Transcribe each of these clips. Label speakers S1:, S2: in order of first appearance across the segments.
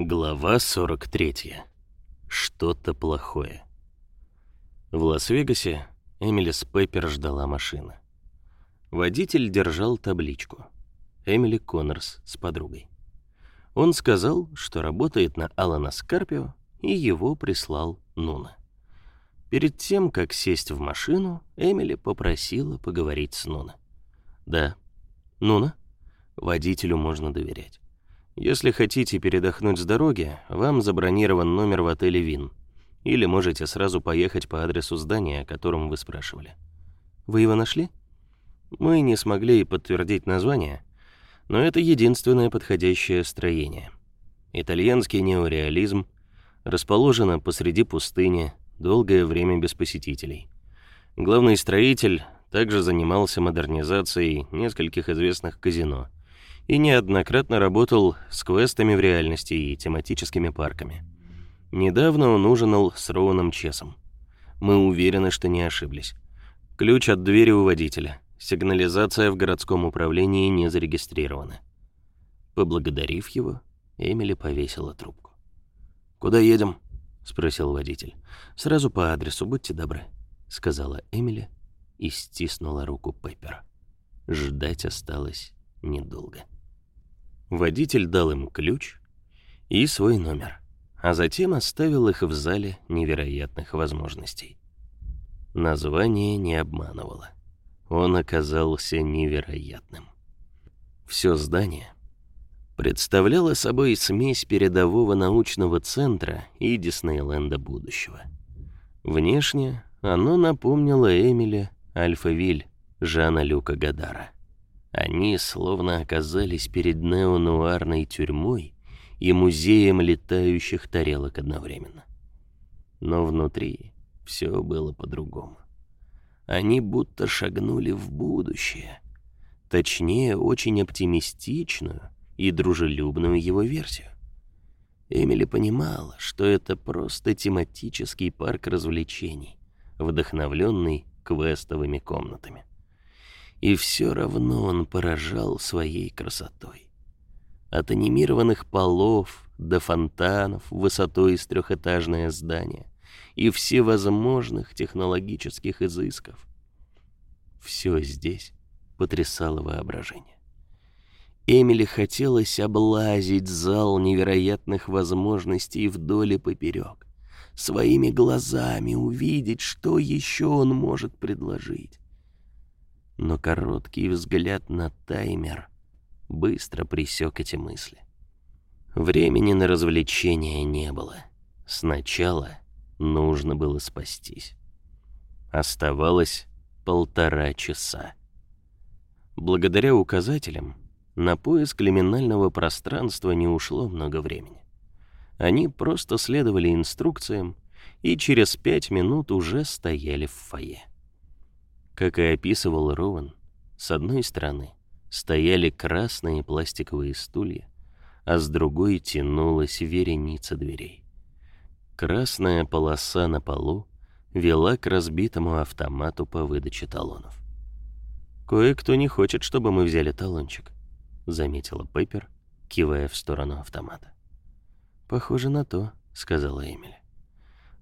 S1: Глава 43. Что-то плохое. В Лас-Вегасе Эмили Спеппер ждала машины. Водитель держал табличку. Эмили Коннорс с подругой. Он сказал, что работает на Алана Скарпио, и его прислал Нуна. Перед тем, как сесть в машину, Эмили попросила поговорить с Нуна. «Да, Нуна, водителю можно доверять. Если хотите передохнуть с дороги, вам забронирован номер в отеле Вин. Или можете сразу поехать по адресу здания, о котором вы спрашивали. Вы его нашли? Мы не смогли подтвердить название, но это единственное подходящее строение. Итальянский неореализм расположено посреди пустыни, долгое время без посетителей. Главный строитель также занимался модернизацией нескольких известных казино и неоднократно работал с квестами в реальности и тематическими парками. Недавно он ужинал с Роуном Чесом. Мы уверены, что не ошиблись. Ключ от двери у водителя. Сигнализация в городском управлении не зарегистрирована. Поблагодарив его, Эмили повесила трубку. «Куда едем?» — спросил водитель. «Сразу по адресу, будьте добры», — сказала Эмили и стиснула руку Пеппера. Ждать осталось недолго. Водитель дал им ключ и свой номер, а затем оставил их в зале невероятных возможностей. Название не обманывало. Он оказался невероятным. Все здание представляло собой смесь передового научного центра и Диснейленда будущего. Внешне оно напомнило Эмили Альфа-Виль Жана Люка Гадара. Они словно оказались перед неонуарной тюрьмой и музеем летающих тарелок одновременно. Но внутри все было по-другому. Они будто шагнули в будущее, точнее, очень оптимистичную и дружелюбную его версию. Эмили понимала, что это просто тематический парк развлечений, вдохновленный квестовыми комнатами. И все равно он поражал своей красотой. От анимированных полов до фонтанов высотой с трехэтажное здание и всевозможных технологических изысков. Все здесь потрясало воображение. Эмили хотелось облазить зал невероятных возможностей вдоль и поперек, своими глазами увидеть, что еще он может предложить. Но короткий взгляд на таймер быстро пресек эти мысли. Времени на развлечения не было. Сначала нужно было спастись. Оставалось полтора часа. Благодаря указателям на поиск лиминального пространства не ушло много времени. Они просто следовали инструкциям и через пять минут уже стояли в фойе. Как и описывал Роwan, с одной стороны стояли красные пластиковые стулья, а с другой тянулась вереница дверей. Красная полоса на полу вела к разбитому автомату по выдаче талонов. «Кое-кто не хочет, чтобы мы взяли талончик», — заметила Пеппер, кивая в сторону автомата. «Похоже на то», — сказала Эмили.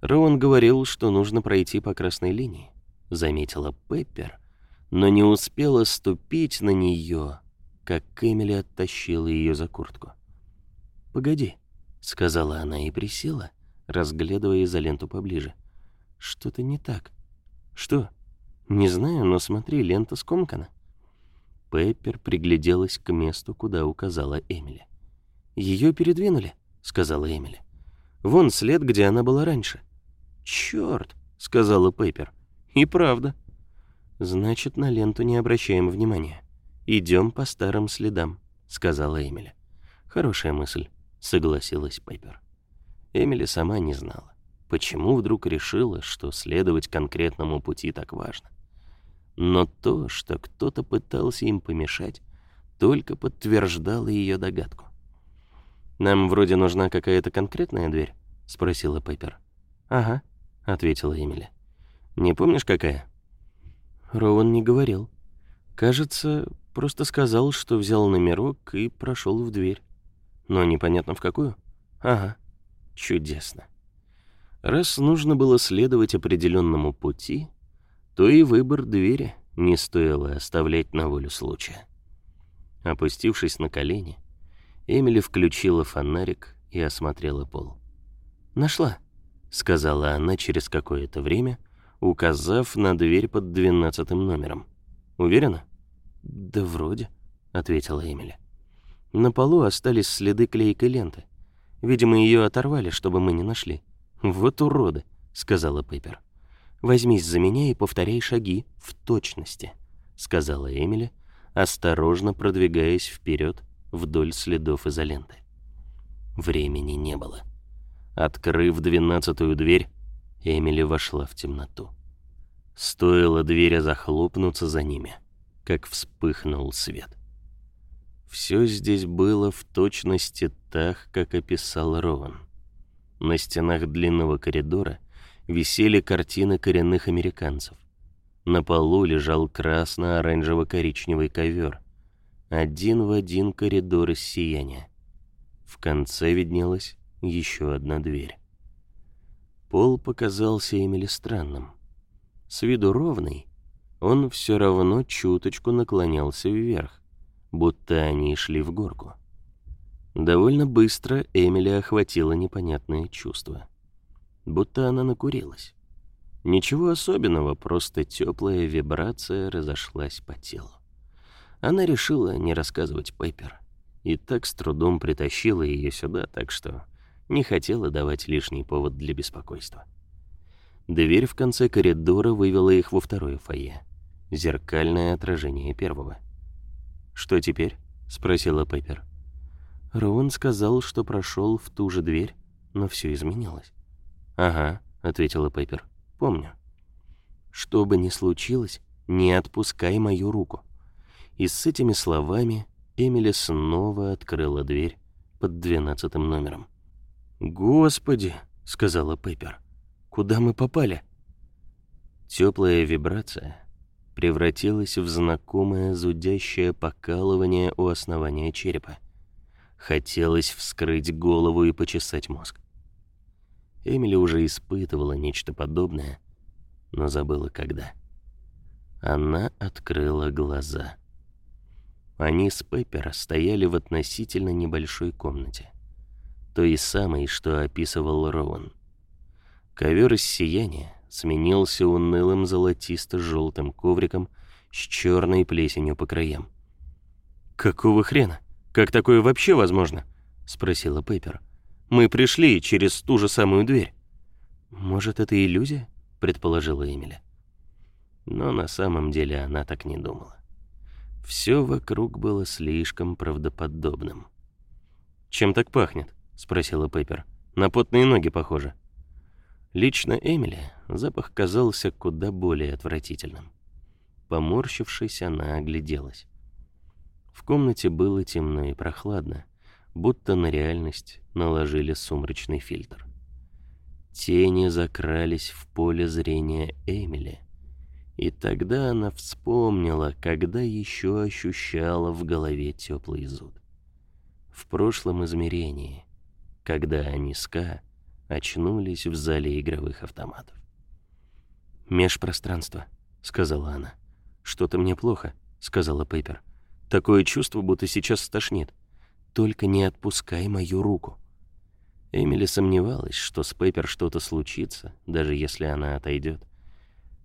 S1: «Роуэн говорил, что нужно пройти по красной линии», — заметила Пеппер, но не успела ступить на нее, как Эмили оттащила ее за куртку. «Погоди», — сказала она и присела, разглядывая изоленту поближе. «Что-то не так». «Что?» «Не знаю, но смотри, лента скомкана». Пеппер пригляделась к месту, куда указала Эмили. Ее передвинули», сказала Эмили. Вон след, где она была раньше. Черт, сказала Пейпер. И правда. Значит, на ленту не обращаем внимания. Идем по старым следам, сказала Эмили. Хорошая мысль, согласилась Пейпер. Эмили сама не знала, почему вдруг решила, что следовать конкретному пути так важно. Но то, что кто-то пытался им помешать, только подтверждало ее догадку. «Нам вроде нужна какая-то конкретная дверь?» — спросила Пайпер. «Ага», — ответила Эмили. «Не помнишь, какая?» Роуэн не говорил. Кажется, просто сказал, что взял номерок и прошел в дверь. Но непонятно в какую. Ага, чудесно. Раз нужно было следовать определенному пути, то и выбор двери не стоило оставлять на волю случая. Опустившись на колени, Эмили включила фонарик и осмотрела пол. «Нашла», — сказала она через какое-то время, указав на дверь под двенадцатым номером. «Уверена?» «Да вроде», — ответила Эмили. На полу остались следы клейкой ленты. Видимо, ее оторвали, чтобы мы не нашли. Вот уроды, сказала Пеппер. Возьмись за меня и повторяй шаги в точности, сказала Эмили, осторожно продвигаясь вперед вдоль следов изоленты. Времени не было. Открыв двенадцатую дверь, Эмили вошла в темноту. Стоило двери захлопнуться за ними, как вспыхнул свет. Все здесь было в точности так, как описал Рован. На стенах длинного коридора висели картины коренных американцев. На полу лежал красно-оранжево-коричневый ковер, один в один коридор из сияния. В конце виднелась еще одна дверь. Пол показался Эмили странным. С виду ровный, он все равно чуточку наклонялся вверх будто они шли в горку. Довольно быстро Эмили охватило непонятное чувство. Будто она накурилась. Ничего особенного, просто теплая вибрация разошлась по телу. Она решила не рассказывать Пеппер. И так с трудом притащила ее сюда, так что не хотела давать лишний повод для беспокойства. Дверь в конце коридора вывела их во второе фойе. Зеркальное отражение первого. «Что теперь?» — спросила Пеппер. Роуэн сказал, что прошел в ту же дверь, но все изменилось. «Ага», — ответила Пеппер. «Помню». «Что бы ни случилось, не отпускай мою руку». И с этими словами Эмили снова открыла дверь под двенадцатым номером. «Господи!» — сказала Пеппер. «Куда мы попали?» Теплая вибрация превратилось в знакомое зудящее покалывание у основания черепа. Хотелось вскрыть голову и почесать мозг. Эмили уже испытывала нечто подобное, но забыла когда. Она открыла глаза. Они с Пеппер стояли в относительно небольшой комнате, той самой, что описывал Роуэн. Ковер из сияния сменился унылым золотисто-желтым ковриком с черной плесенью по краям. «Какого хрена? Как такое вообще возможно?» — спросила Пеппер. «Мы пришли через ту же самую дверь». «Может, это иллюзия?» — предположила Эмили. Но на самом деле она так не думала. Все вокруг было слишком правдоподобным. «Чем так пахнет?» — спросила Пеппер. «На потные ноги похоже». Лично Эмили запах казался куда более отвратительным. Поморщившись, она огляделась. В комнате было темно и прохладно, будто на реальность наложили сумрачный фильтр. Тени закрались в поле зрения Эмили, и тогда она вспомнила, когда еще ощущала в голове теплый зуд. В прошлом измерении, когда они с Ка очнулись в зале игровых автоматов. «Межпространство», — сказала она. «Что-то мне плохо», — сказала Пейпер. «Такое чувство, будто сейчас стошнит. Только не отпускай мою руку». Эмили сомневалась, что с Пейпер что-то случится, даже если она отойдет,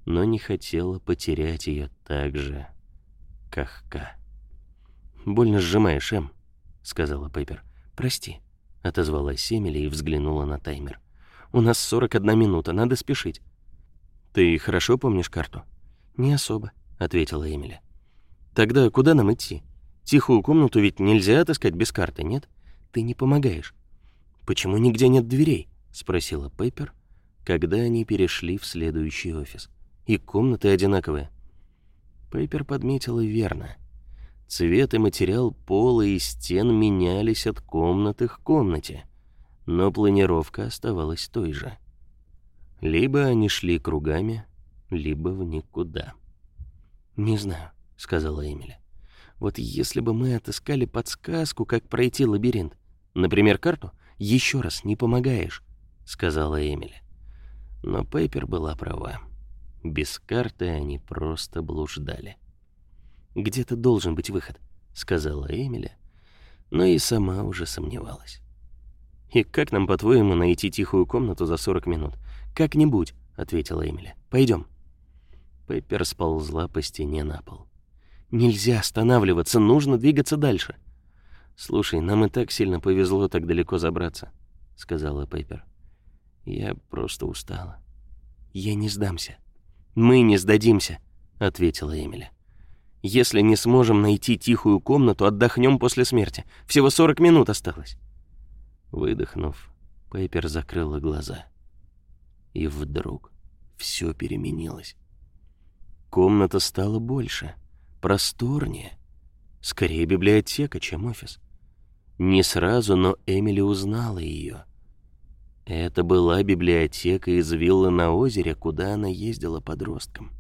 S1: но не хотела потерять ее так же, как Ка. «Больно сжимаешь, Эм», — сказала Пейпер. «Прости» отозвалась Эмили и взглянула на таймер. У нас 41 минута, надо спешить. Ты хорошо помнишь карту? Не особо, ответила Эмили. Тогда куда нам идти? Тихую комнату ведь нельзя отыскать без карты, нет? Ты не помогаешь. Почему нигде нет дверей? спросила Пеппер, когда они перешли в следующий офис. И комнаты одинаковые. Пеппер подметила верно. Цвет и материал пола и стен менялись от комнаты к комнате, но планировка оставалась той же. Либо они шли кругами, либо в никуда. «Не знаю», — сказала Эмили. «Вот если бы мы отыскали подсказку, как пройти лабиринт, например, карту, Еще раз не помогаешь», — сказала Эмили. Но Пейпер была права. Без карты они просто блуждали. «Где-то должен быть выход», — сказала Эмили, но и сама уже сомневалась. «И как нам, по-твоему, найти тихую комнату за 40 минут?» «Как-нибудь», — ответила Эмили. Пойдем. Пеппер сползла по стене на пол. «Нельзя останавливаться, нужно двигаться дальше». «Слушай, нам и так сильно повезло так далеко забраться», — сказала Пеппер. «Я просто устала». «Я не сдамся». «Мы не сдадимся», — ответила Эмили. «Если не сможем найти тихую комнату, отдохнем после смерти. Всего 40 минут осталось». Выдохнув, Пеппер закрыла глаза. И вдруг все переменилось. Комната стала больше, просторнее, скорее библиотека, чем офис. Не сразу, но Эмили узнала ее. Это была библиотека из виллы на озере, куда она ездила подростком.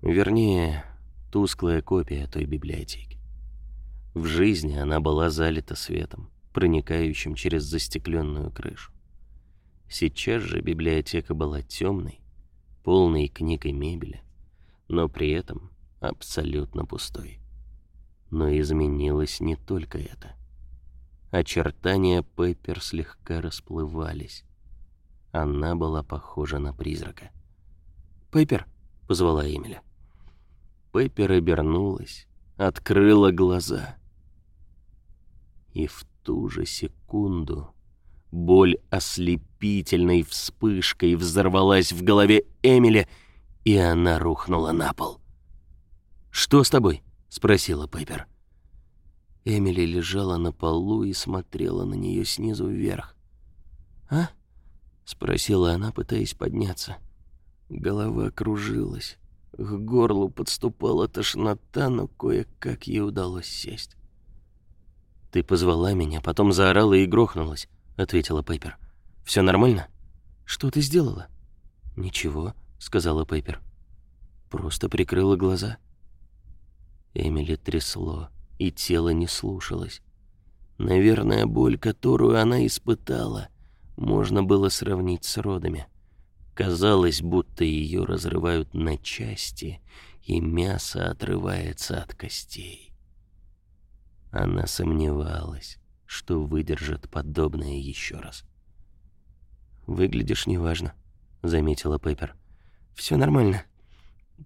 S1: Вернее, тусклая копия той библиотеки. В жизни она была залита светом, проникающим через застекленную крышу. Сейчас же библиотека была темной, полной книг и мебели, но при этом абсолютно пустой. Но изменилось не только это. Очертания Пеппер слегка расплывались. Она была похожа на призрака. «Пеппер!» — позвала Эмиля. Пеппер обернулась, открыла глаза. И в ту же секунду Боль ослепительной вспышкой взорвалась в голове Эмили, и она рухнула на пол. «Что с тобой?» — спросила Пеппер. Эмили лежала на полу и смотрела на нее снизу вверх. «А?» — спросила она, пытаясь подняться. Голова кружилась. К горлу подступала тошнота, но кое-как ей удалось сесть. «Ты позвала меня, потом заорала и грохнулась. — ответила Пейпер. Все нормально? Что ты сделала?» «Ничего», — сказала Пейпер. «Просто прикрыла глаза». Эмили трясло, и тело не слушалось. Наверное, боль, которую она испытала, можно было сравнить с родами. Казалось, будто ее разрывают на части, и мясо отрывается от костей. Она сомневалась, что выдержит подобное еще раз. «Выглядишь неважно», — заметила Пеппер. Все нормально,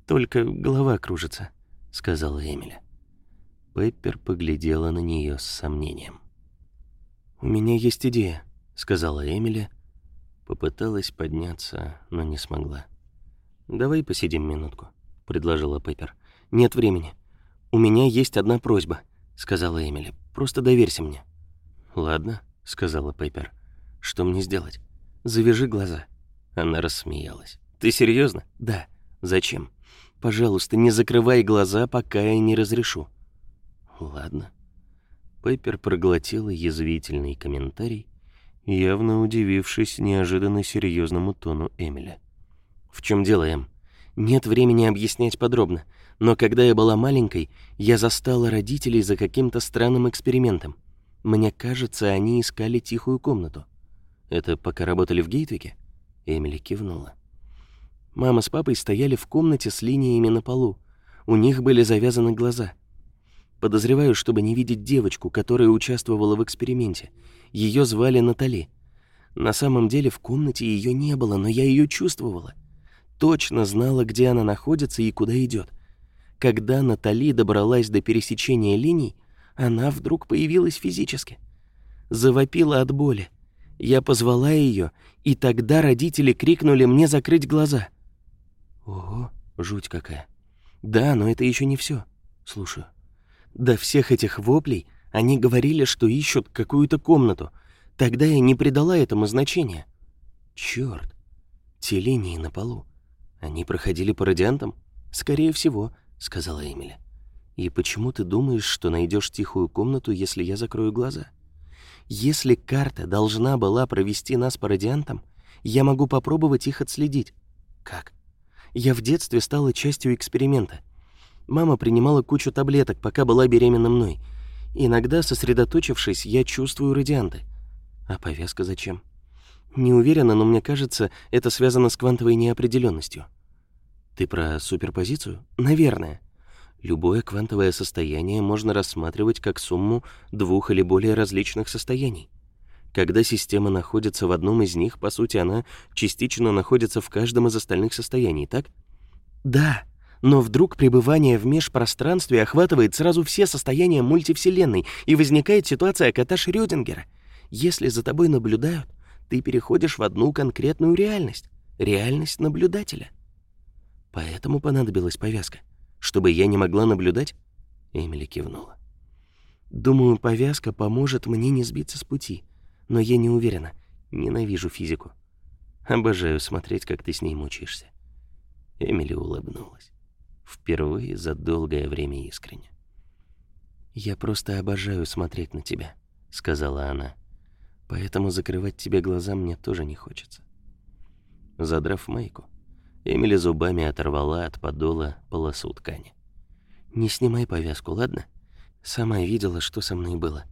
S1: только голова кружится», — сказала Эмили. Пеппер поглядела на нее с сомнением. «У меня есть идея», — сказала Эмили. Попыталась подняться, но не смогла. «Давай посидим минутку», — предложила Пеппер. «Нет времени. У меня есть одна просьба», — сказала Эмили. «Просто доверься мне». «Ладно», — сказала Пейпер. «Что мне сделать?» «Завяжи глаза». Она рассмеялась. «Ты серьезно? «Да». «Зачем?» «Пожалуйста, не закрывай глаза, пока я не разрешу». «Ладно». Пейпер проглотила язвительный комментарий, явно удивившись неожиданно серьезному тону Эмиля. «В чем дело, Эм? Нет времени объяснять подробно, но когда я была маленькой, я застала родителей за каким-то странным экспериментом. Мне кажется, они искали тихую комнату. Это пока работали в Гейтвике? Эмили кивнула. Мама с папой стояли в комнате с линиями на полу. У них были завязаны глаза. Подозреваю, чтобы не видеть девочку, которая участвовала в эксперименте. Ее звали Натали. На самом деле в комнате ее не было, но я ее чувствовала. Точно знала, где она находится и куда идет. Когда Натали добралась до пересечения линий, она вдруг появилась физически. Завопила от боли. Я позвала ее, и тогда родители крикнули мне закрыть глаза. Ого, жуть какая. Да, но это еще не все. Слушаю. До всех этих воплей они говорили, что ищут какую-то комнату. Тогда я не придала этому значения. Черт, те линии на полу. Они проходили по радиантам? Скорее всего, сказала Эмили. И почему ты думаешь, что найдешь тихую комнату, если я закрою глаза? Если карта должна была провести нас по радиантам, я могу попробовать их отследить. Как? Я в детстве стала частью эксперимента. Мама принимала кучу таблеток, пока была беременна мной. Иногда, сосредоточившись, я чувствую радианты.
S2: А повязка зачем? Не уверена, но мне кажется, это связано с квантовой неопределенностью. Ты про суперпозицию? Наверное. Любое квантовое состояние можно рассматривать как сумму двух или более различных состояний. Когда система находится в одном из них, по сути, она частично находится в каждом из остальных состояний, так? Да, но вдруг пребывание в межпространстве охватывает сразу все состояния мультивселенной, и возникает ситуация кота Шрёдингера. Если за тобой наблюдают, ты переходишь в одну конкретную реальность — реальность наблюдателя. Поэтому понадобилась повязка. Чтобы я не могла наблюдать? Эмили кивнула. Думаю, повязка поможет мне не сбиться с пути, но я не уверена. Ненавижу физику. Обожаю смотреть, как ты с ней мучаешься. Эмили улыбнулась. Впервые за долгое время искренне. «Я просто обожаю смотреть на тебя», — сказала она. «Поэтому закрывать тебе глаза мне тоже не хочется». Задрав майку, Эмили зубами оторвала от подола полосу ткани. «Не снимай повязку, ладно? Сама видела, что со мной было.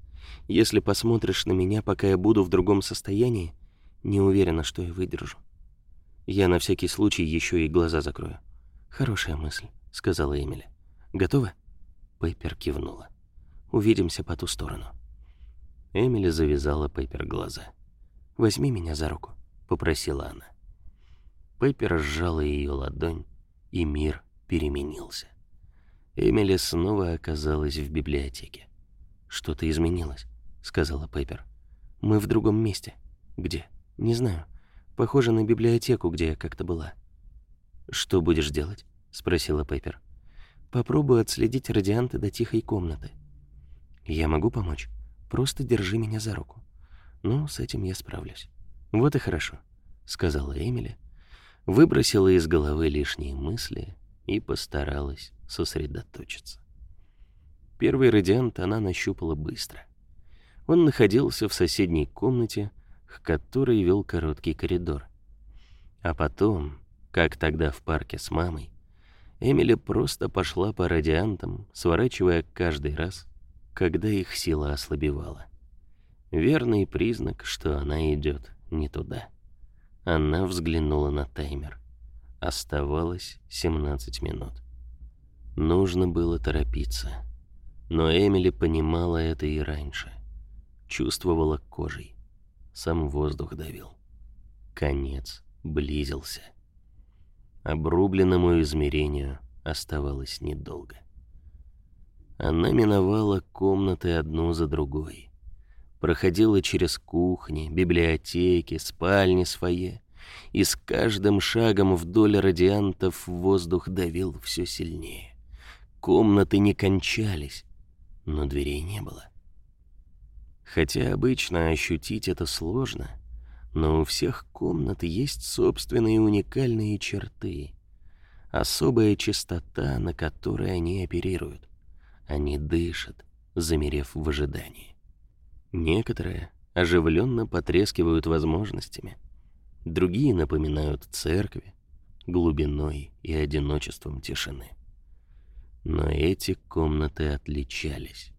S2: Если посмотришь на меня, пока я буду в другом состоянии, не уверена, что я выдержу. Я на всякий случай еще и глаза закрою. Хорошая мысль, сказала Эмили. Готова? Пейпер кивнула. Увидимся по ту сторону. Эмили завязала Пейпер глаза. Возьми меня за руку, попросила она. Пеппер сжала ее ладонь, и мир переменился. Эмили снова оказалась в библиотеке. «Что-то изменилось», — сказала Пеппер. «Мы в другом месте. Где? Не знаю. Похоже на библиотеку, где я как-то была». «Что будешь делать?» — спросила Пеппер. «Попробую отследить радианты до тихой комнаты». «Я могу помочь? Просто держи меня за руку». «Ну, с этим я справлюсь». «Вот и хорошо», — сказала Эмили, выбросила из головы лишние мысли и постаралась сосредоточиться. Первый радиант она нащупала быстро. Он находился в соседней комнате, к которой вел короткий коридор. А потом, как тогда в парке с мамой, Эмили просто пошла по радиантам, сворачивая каждый раз, когда их сила ослабевала. Верный признак, что она идет не туда. Она взглянула на таймер. Оставалось 17 минут. Нужно было торопиться. Но Эмили понимала это и раньше. Чувствовала кожей. Сам воздух давил. Конец близился. Обрубленному измерению оставалось недолго. Она миновала комнаты одну за другой проходила через кухни, библиотеки, спальни свои, и с каждым шагом вдоль радиантов воздух давил все сильнее. Комнаты не кончались, но дверей не было. Хотя обычно ощутить это сложно, но у всех комнат есть собственные уникальные черты, особая чистота, на которой они оперируют. Они дышат, замерев в ожидании. Некоторые оживленно потрескивают возможностями, другие напоминают церкви, глубиной и одиночеством тишины. Но эти комнаты отличались.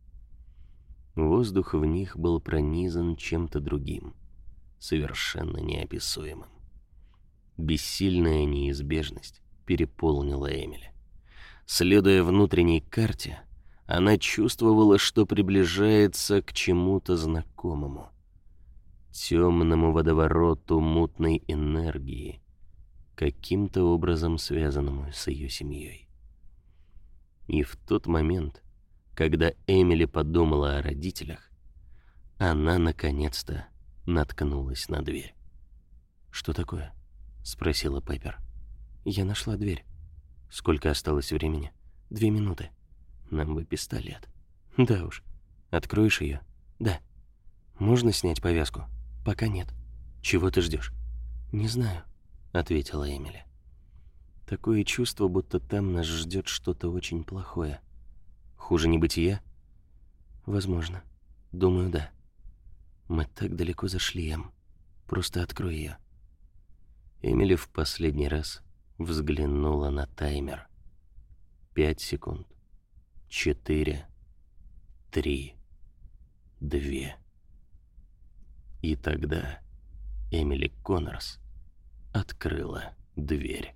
S2: Воздух в них был пронизан чем-то другим, совершенно неописуемым. Бессильная неизбежность переполнила Эмили. Следуя внутренней карте, она чувствовала, что приближается к чему-то знакомому. Темному водовороту мутной энергии, каким-то образом связанному с ее семьей. И в тот момент, когда Эмили подумала о родителях, она наконец-то наткнулась на дверь. «Что такое?» — спросила Пеппер. «Я нашла дверь. Сколько осталось времени?» «Две минуты». Нам бы пистолет. Да уж. Откроешь ее? Да. Можно снять повязку? Пока нет. Чего ты ждешь? Не знаю, ответила Эмили. Такое чувство, будто там нас ждет что-то очень плохое. Хуже небытия? Возможно. Думаю, да. Мы так далеко зашли, Эм. Просто открой ее. Эмили в последний раз взглянула на таймер. Пять секунд четыре, три, две.
S1: И тогда Эмили Коннорс открыла дверь.